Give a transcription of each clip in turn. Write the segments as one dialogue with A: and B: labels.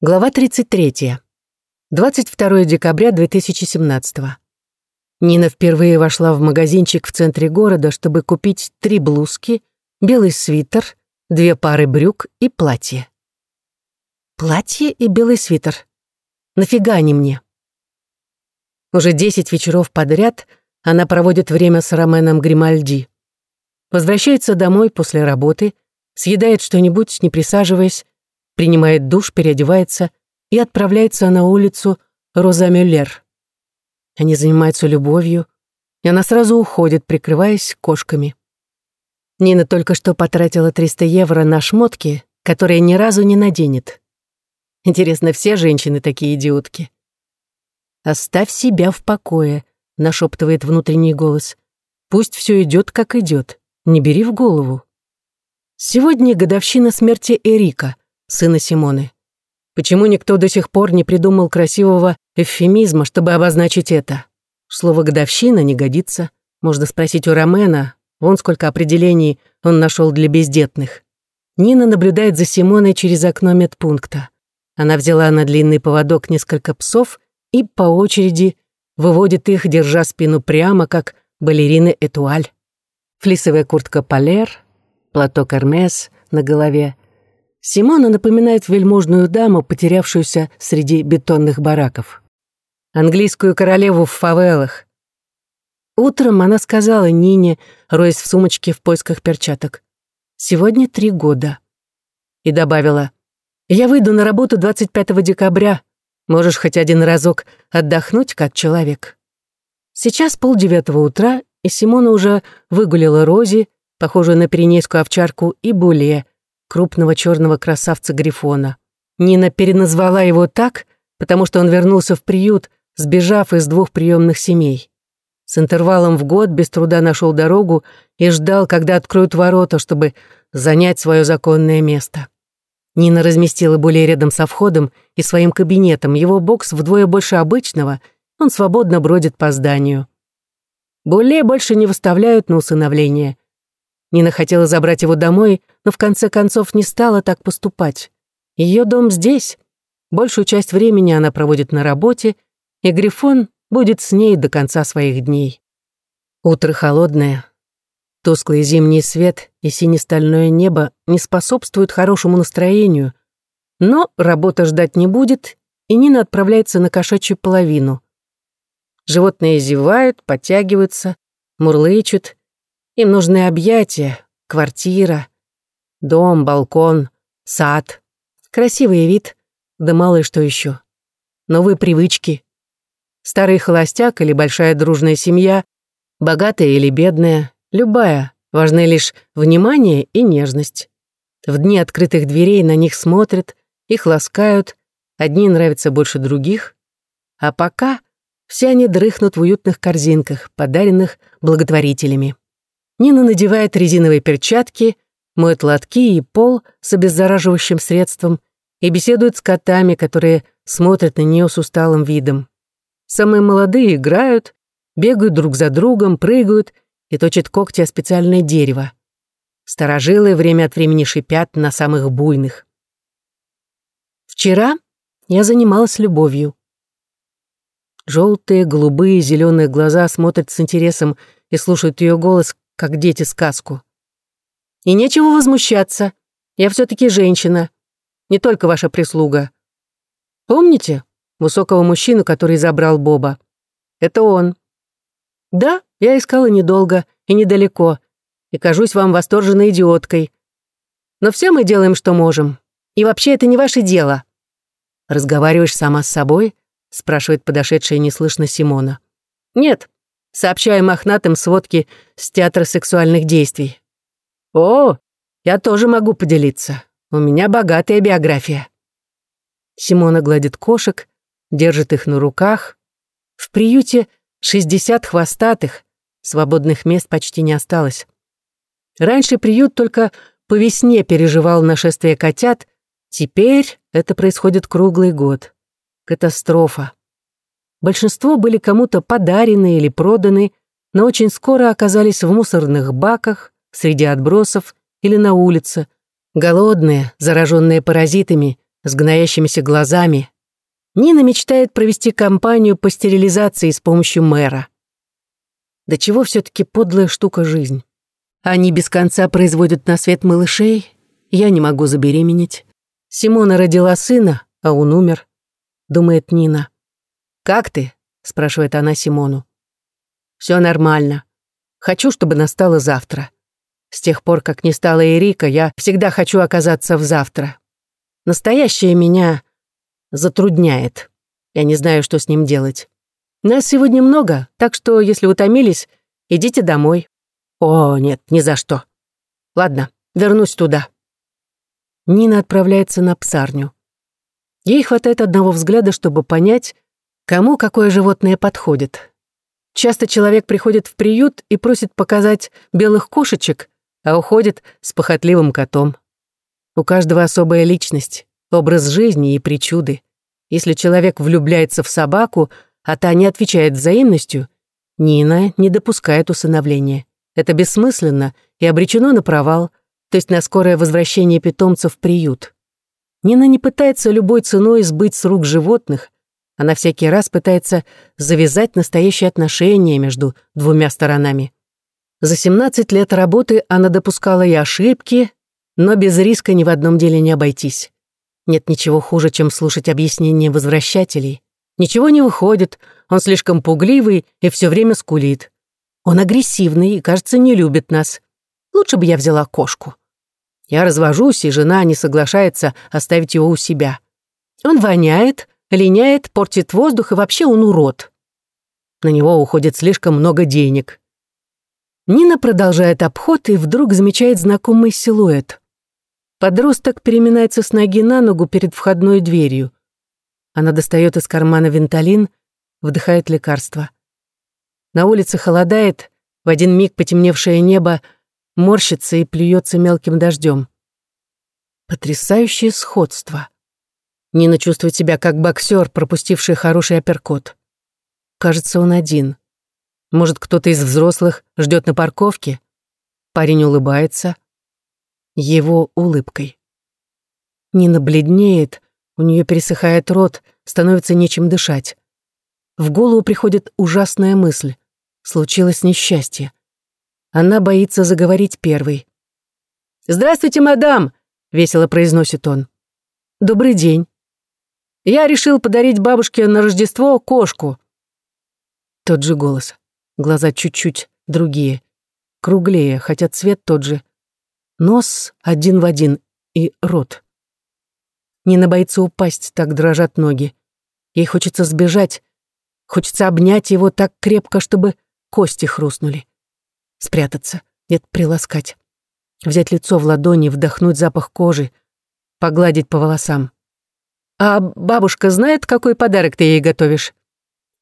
A: Глава 33. 22 декабря 2017. Нина впервые вошла в магазинчик в центре города, чтобы купить три блузки, белый свитер, две пары брюк и платье. Платье и белый свитер. Нафига они мне? Уже десять вечеров подряд она проводит время с Роменом Гримальди. Возвращается домой после работы, съедает что-нибудь, не присаживаясь, принимает душ, переодевается и отправляется на улицу Роза Мюллер. Они занимаются любовью, и она сразу уходит, прикрываясь кошками. Нина только что потратила 300 евро на шмотки, которые ни разу не наденет. Интересно, все женщины такие идиотки? «Оставь себя в покое», — нашептывает внутренний голос. «Пусть все идет, как идет. Не бери в голову». Сегодня годовщина смерти Эрика — сына Симоны. Почему никто до сих пор не придумал красивого эвфемизма, чтобы обозначить это? Слово «годовщина» не годится. Можно спросить у Ромена, вон сколько определений он нашел для бездетных. Нина наблюдает за Симоной через окно медпункта. Она взяла на длинный поводок несколько псов и по очереди выводит их, держа спину прямо, как балерины Этуаль. Флисовая куртка Палер, платок Эрмес на голове, Симона напоминает вельможную даму, потерявшуюся среди бетонных бараков. Английскую королеву в фавелах. Утром она сказала Нине, роясь в сумочке в поисках перчаток. «Сегодня три года». И добавила, «Я выйду на работу 25 декабря. Можешь хоть один разок отдохнуть, как человек». Сейчас полдевятого утра, и Симона уже выгулила Рози, похожую на пиренейскую овчарку, и Буле, крупного черного красавца Грифона. Нина переназвала его так, потому что он вернулся в приют, сбежав из двух приемных семей. С интервалом в год без труда нашел дорогу и ждал, когда откроют ворота, чтобы занять свое законное место. Нина разместила более рядом со входом и своим кабинетом. Его бокс вдвое больше обычного, он свободно бродит по зданию. Более больше не выставляют на усыновление. Нина хотела забрать его домой, но в конце концов не стала так поступать. Ее дом здесь. Большую часть времени она проводит на работе, и Грифон будет с ней до конца своих дней. Утро холодное. Тусклый зимний свет и сине-стальное небо не способствуют хорошему настроению, но работа ждать не будет, и Нина отправляется на кошачью половину. Животные зевают, подтягиваются, мурлычут, им нужны объятия, квартира, дом, балкон, сад, красивый вид, да мало что еще. Новые привычки. Старый холостяк или большая дружная семья, богатая или бедная, любая, важны лишь внимание и нежность. В дни открытых дверей на них смотрят, их ласкают, одни нравятся больше других, а пока все они дрыхнут в уютных корзинках, подаренных благотворителями. Нина надевает резиновые перчатки, моет лотки и пол с обеззараживающим средством и беседует с котами, которые смотрят на нее с усталым видом. Самые молодые играют, бегают друг за другом, прыгают и точат когти о специальное дерево. Старожилы время от времени шипят на самых буйных. Вчера я занималась любовью. Желтые, голубые, зеленые глаза смотрят с интересом и слушают ее голос, как дети сказку. И нечего возмущаться. Я все таки женщина. Не только ваша прислуга. Помните высокого мужчину, который забрал Боба? Это он. Да, я искала недолго и недалеко, и кажусь вам восторженной идиоткой. Но все мы делаем, что можем. И вообще это не ваше дело. Разговариваешь сама с собой? спрашивает подошедшая неслышно Симона. Нет, сообщая мохнатым сводки с театра сексуальных действий. «О, я тоже могу поделиться. У меня богатая биография». Симона гладит кошек, держит их на руках. В приюте 60 хвостатых, свободных мест почти не осталось. Раньше приют только по весне переживал нашествие котят, теперь это происходит круглый год. Катастрофа. Большинство были кому-то подарены или проданы, но очень скоро оказались в мусорных баках, среди отбросов или на улице, голодные, зараженные паразитами, с гноящимися глазами. Нина мечтает провести кампанию по стерилизации с помощью мэра. До чего все-таки подлая штука жизнь. Они без конца производят на свет малышей, я не могу забеременеть. Симона родила сына, а он умер, думает Нина. «Как ты?» — спрашивает она Симону. «Все нормально. Хочу, чтобы настало завтра. С тех пор, как не стала Эрика, я всегда хочу оказаться в завтра. Настоящее меня затрудняет. Я не знаю, что с ним делать. Нас сегодня много, так что, если утомились, идите домой. О, нет, ни за что. Ладно, вернусь туда. Нина отправляется на псарню. Ей хватает одного взгляда, чтобы понять, кому какое животное подходит. Часто человек приходит в приют и просит показать белых кошечек, а уходит с похотливым котом. У каждого особая личность, образ жизни и причуды. Если человек влюбляется в собаку, а та не отвечает взаимностью, Нина не допускает усыновления. Это бессмысленно и обречено на провал, то есть на скорое возвращение питомца в приют. Нина не пытается любой ценой сбыть с рук животных, она всякий раз пытается завязать настоящие отношения между двумя сторонами. За 17 лет работы она допускала и ошибки, но без риска ни в одном деле не обойтись. Нет ничего хуже, чем слушать объяснения возвращателей. Ничего не выходит, он слишком пугливый и все время скулит. Он агрессивный и, кажется, не любит нас. Лучше бы я взяла кошку. Я развожусь, и жена не соглашается оставить его у себя. Он воняет, линяет, портит воздух, и вообще он урод. На него уходит слишком много денег. Нина продолжает обход и вдруг замечает знакомый силуэт. Подросток переминается с ноги на ногу перед входной дверью. Она достает из кармана венталин, вдыхает лекарство. На улице холодает, в один миг потемневшее небо морщится и плюется мелким дождем. Потрясающее сходство. Нина чувствует себя как боксер, пропустивший хороший апперкот. Кажется, он один. Может, кто-то из взрослых ждет на парковке? Парень улыбается. Его улыбкой. Нина бледнеет, у нее пересыхает рот, становится нечем дышать. В голову приходит ужасная мысль. Случилось несчастье. Она боится заговорить первой. «Здравствуйте, мадам!» — весело произносит он. «Добрый день. Я решил подарить бабушке на Рождество кошку». Тот же голос. Глаза чуть-чуть другие. Круглее, хотя цвет тот же. Нос один в один и рот. Нина боится упасть, так дрожат ноги. Ей хочется сбежать, хочется обнять его так крепко, чтобы кости хрустнули. Спрятаться, нет, приласкать. Взять лицо в ладони, вдохнуть запах кожи, погладить по волосам. «А бабушка знает, какой подарок ты ей готовишь?»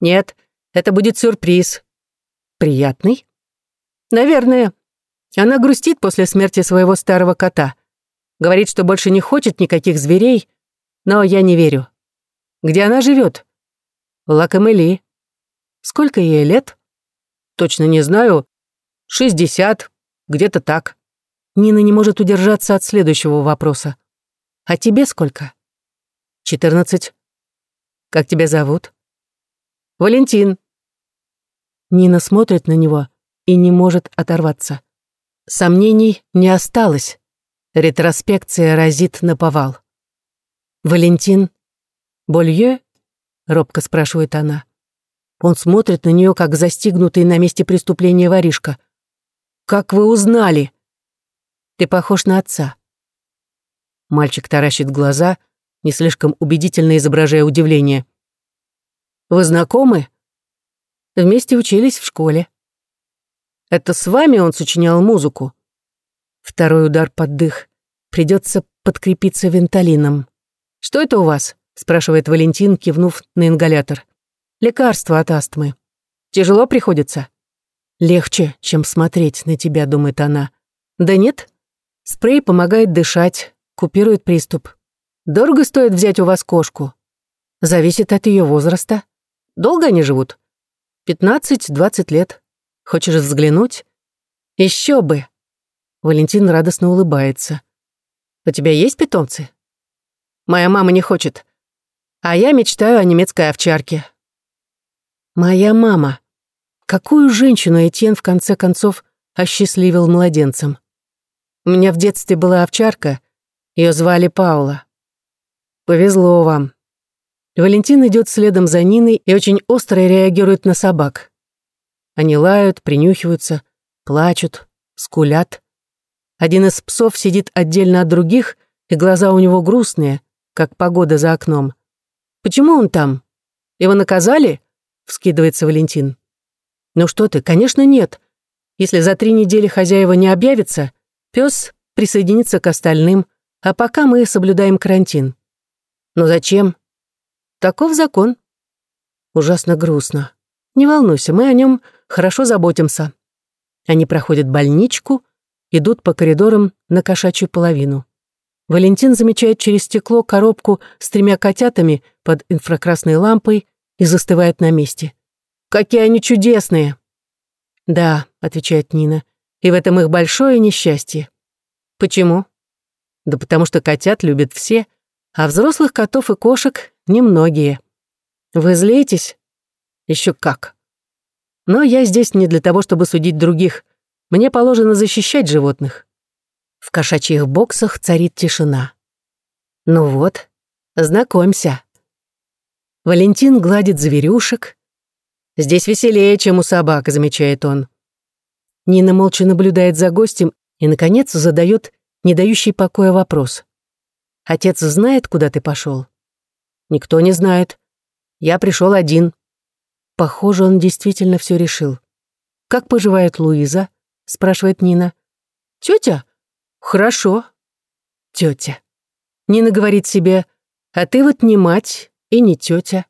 A: «Нет, это будет сюрприз». «Приятный?» «Наверное. Она грустит после смерти своего старого кота. Говорит, что больше не хочет никаких зверей, но я не верю. Где она живет? В Лакамели. Сколько ей лет? Точно не знаю. Шестьдесят, где-то так. Нина не может удержаться от следующего вопроса. А тебе сколько? Четырнадцать. Как тебя зовут? Валентин. Нина смотрит на него и не может оторваться. Сомнений не осталось. Ретроспекция разит на повал. «Валентин Болье?» — робко спрашивает она. Он смотрит на нее, как застигнутый на месте преступления воришка. «Как вы узнали?» «Ты похож на отца». Мальчик таращит глаза, не слишком убедительно изображая удивление. «Вы знакомы?» «Вместе учились в школе». «Это с вами он сочинял музыку?» Второй удар под дых. Придется подкрепиться венталином. «Что это у вас?» — спрашивает Валентин, кивнув на ингалятор. «Лекарство от астмы. Тяжело приходится?» «Легче, чем смотреть на тебя», — думает она. «Да нет. Спрей помогает дышать, купирует приступ. Дорого стоит взять у вас кошку?» «Зависит от ее возраста. Долго они живут?» «Пятнадцать-двадцать лет. Хочешь взглянуть?» «Еще бы!» Валентин радостно улыбается. «У тебя есть питомцы?» Моя мама не хочет. А я мечтаю о немецкой овчарке. Моя мама. Какую женщину Этьен в конце концов осчастливил младенцем? У меня в детстве была овчарка, ее звали Паула. Повезло вам. Валентин идет следом за Ниной и очень остро реагирует на собак. Они лают, принюхиваются, плачут, скулят. Один из псов сидит отдельно от других, и глаза у него грустные, как погода за окном. «Почему он там? Его наказали?» — вскидывается Валентин. «Ну что ты, конечно, нет. Если за три недели хозяева не объявятся, пес присоединится к остальным, а пока мы соблюдаем карантин». «Но зачем?» «Таков закон». Ужасно грустно. Не волнуйся, мы о нем хорошо заботимся. Они проходят больничку, идут по коридорам на кошачью половину. Валентин замечает через стекло коробку с тремя котятами под инфракрасной лампой и застывает на месте. «Какие они чудесные!» «Да», — отвечает Нина, — «и в этом их большое несчастье». «Почему?» «Да потому что котят любят все, а взрослых котов и кошек немногие». «Вы злитесь?» «Еще как». «Но я здесь не для того, чтобы судить других. Мне положено защищать животных». В кошачьих боксах царит тишина. «Ну вот, знакомься». Валентин гладит зверюшек. «Здесь веселее, чем у собак», — замечает он. Нина молча наблюдает за гостем и, наконец, задает не дающий покоя вопрос. «Отец знает, куда ты пошел?» «Никто не знает. Я пришел один». Похоже, он действительно все решил. «Как поживает Луиза?» — спрашивает Нина. «Тетя? Хорошо». «Тетя». Нина говорит себе, «А ты вот не мать, и не тетя.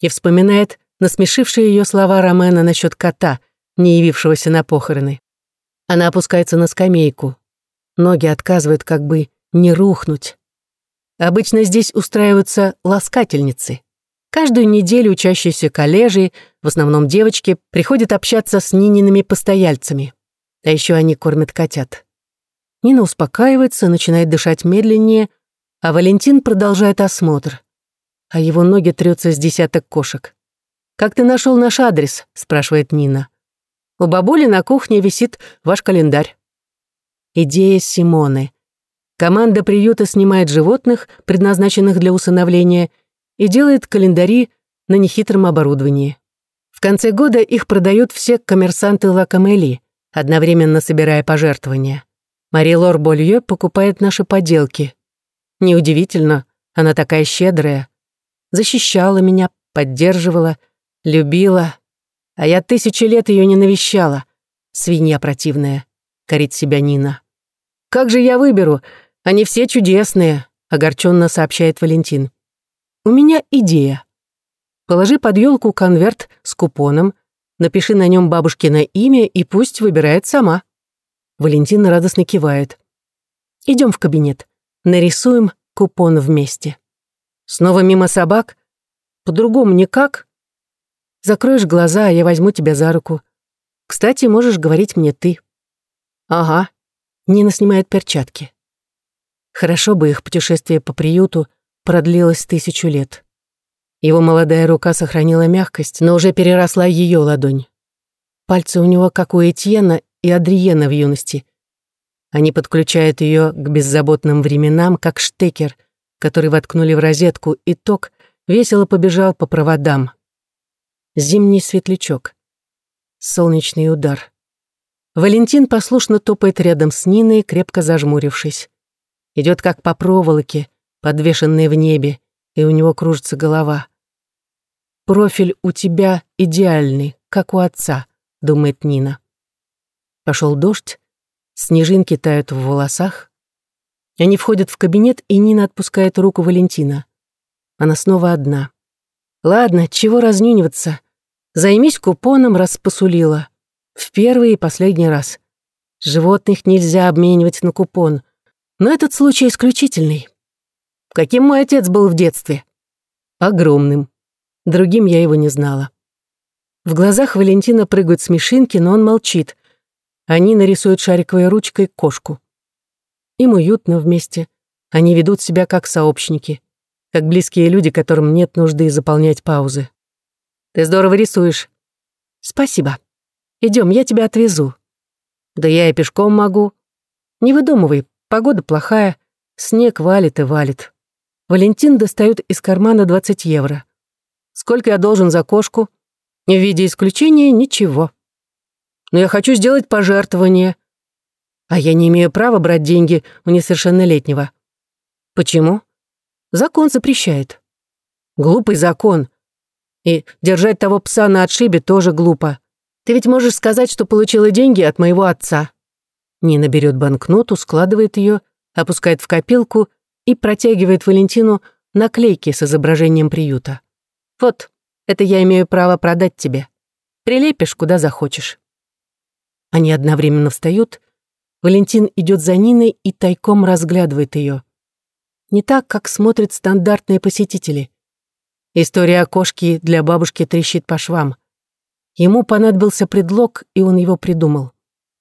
A: И вспоминает насмешившие ее слова Ромена насчет кота, не явившегося на похороны. Она опускается на скамейку. Ноги отказывают как бы не рухнуть. Обычно здесь устраиваются ласкательницы. Каждую неделю учащиеся коллежи, в основном девочки, приходят общаться с Ниниными постояльцами. А еще они кормят котят. Нина успокаивается, начинает дышать медленнее, а Валентин продолжает осмотр а его ноги трется с десяток кошек. «Как ты нашел наш адрес?» — спрашивает Нина. «У бабули на кухне висит ваш календарь». Идея Симоны. Команда приюта снимает животных, предназначенных для усыновления, и делает календари на нехитром оборудовании. В конце года их продают все коммерсанты Лакамели, одновременно собирая пожертвования. Мари Лор Болье покупает наши поделки. Неудивительно, она такая щедрая защищала меня, поддерживала, любила, а я тысячи лет ее не навещала. Свинья противная, корит себя Нина. «Как же я выберу? Они все чудесные», — огорченно сообщает Валентин. «У меня идея. Положи под елку конверт с купоном, напиши на нем бабушкино имя и пусть выбирает сама». Валентина радостно кивает. Идем в кабинет. Нарисуем купон вместе. Снова мимо собак? По-другому никак? Закроешь глаза, а я возьму тебя за руку. Кстати, можешь говорить мне ты. Ага. Нина снимает перчатки. Хорошо бы их путешествие по приюту продлилось тысячу лет. Его молодая рука сохранила мягкость, но уже переросла ее ладонь. Пальцы у него, как у Этьена и Адриена в юности. Они подключают ее к беззаботным временам, как штекер — который воткнули в розетку, и ток весело побежал по проводам. Зимний светлячок. Солнечный удар. Валентин послушно топает рядом с Ниной, крепко зажмурившись. Идет как по проволоке, подвешенной в небе, и у него кружится голова. «Профиль у тебя идеальный, как у отца», — думает Нина. Пошел дождь, снежинки тают в волосах, они входят в кабинет, и Нина отпускает руку Валентина. Она снова одна. «Ладно, чего разнюниваться? Займись купоном, раз посулила. В первый и последний раз. Животных нельзя обменивать на купон. Но этот случай исключительный. Каким мой отец был в детстве? Огромным. Другим я его не знала. В глазах Валентина прыгают смешинки, но он молчит. Они нарисуют шариковой ручкой кошку. Им уютно вместе. Они ведут себя как сообщники, как близкие люди, которым нет нужды заполнять паузы. Ты здорово рисуешь. Спасибо. Идем, я тебя отвезу. Да я и пешком могу. Не выдумывай, погода плохая, снег валит и валит. Валентин достает из кармана 20 евро. Сколько я должен за кошку? В виде исключения ничего. Но я хочу сделать пожертвование. А я не имею права брать деньги у несовершеннолетнего. Почему? Закон запрещает. Глупый закон. И держать того пса на отшибе тоже глупо. Ты ведь можешь сказать, что получила деньги от моего отца. Нина берет банкноту, складывает ее, опускает в копилку и протягивает Валентину наклейки с изображением приюта. Вот, это я имею право продать тебе. Прилепишь, куда захочешь. Они одновременно встают. Валентин идет за Ниной и тайком разглядывает ее не так, как смотрят стандартные посетители. История о кошке для бабушки трещит по швам. Ему понадобился предлог, и он его придумал.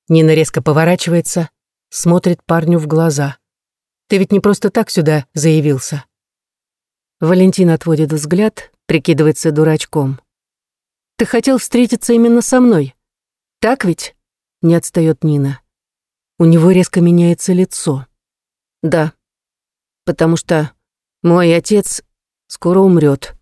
A: Нина резко поворачивается, смотрит парню в глаза. «Ты ведь не просто так сюда заявился». Валентин отводит взгляд, прикидывается дурачком. «Ты хотел встретиться именно со мной. Так ведь?» — не отстает Нина. У него резко меняется лицо. «Да», потому что мой отец скоро умрет.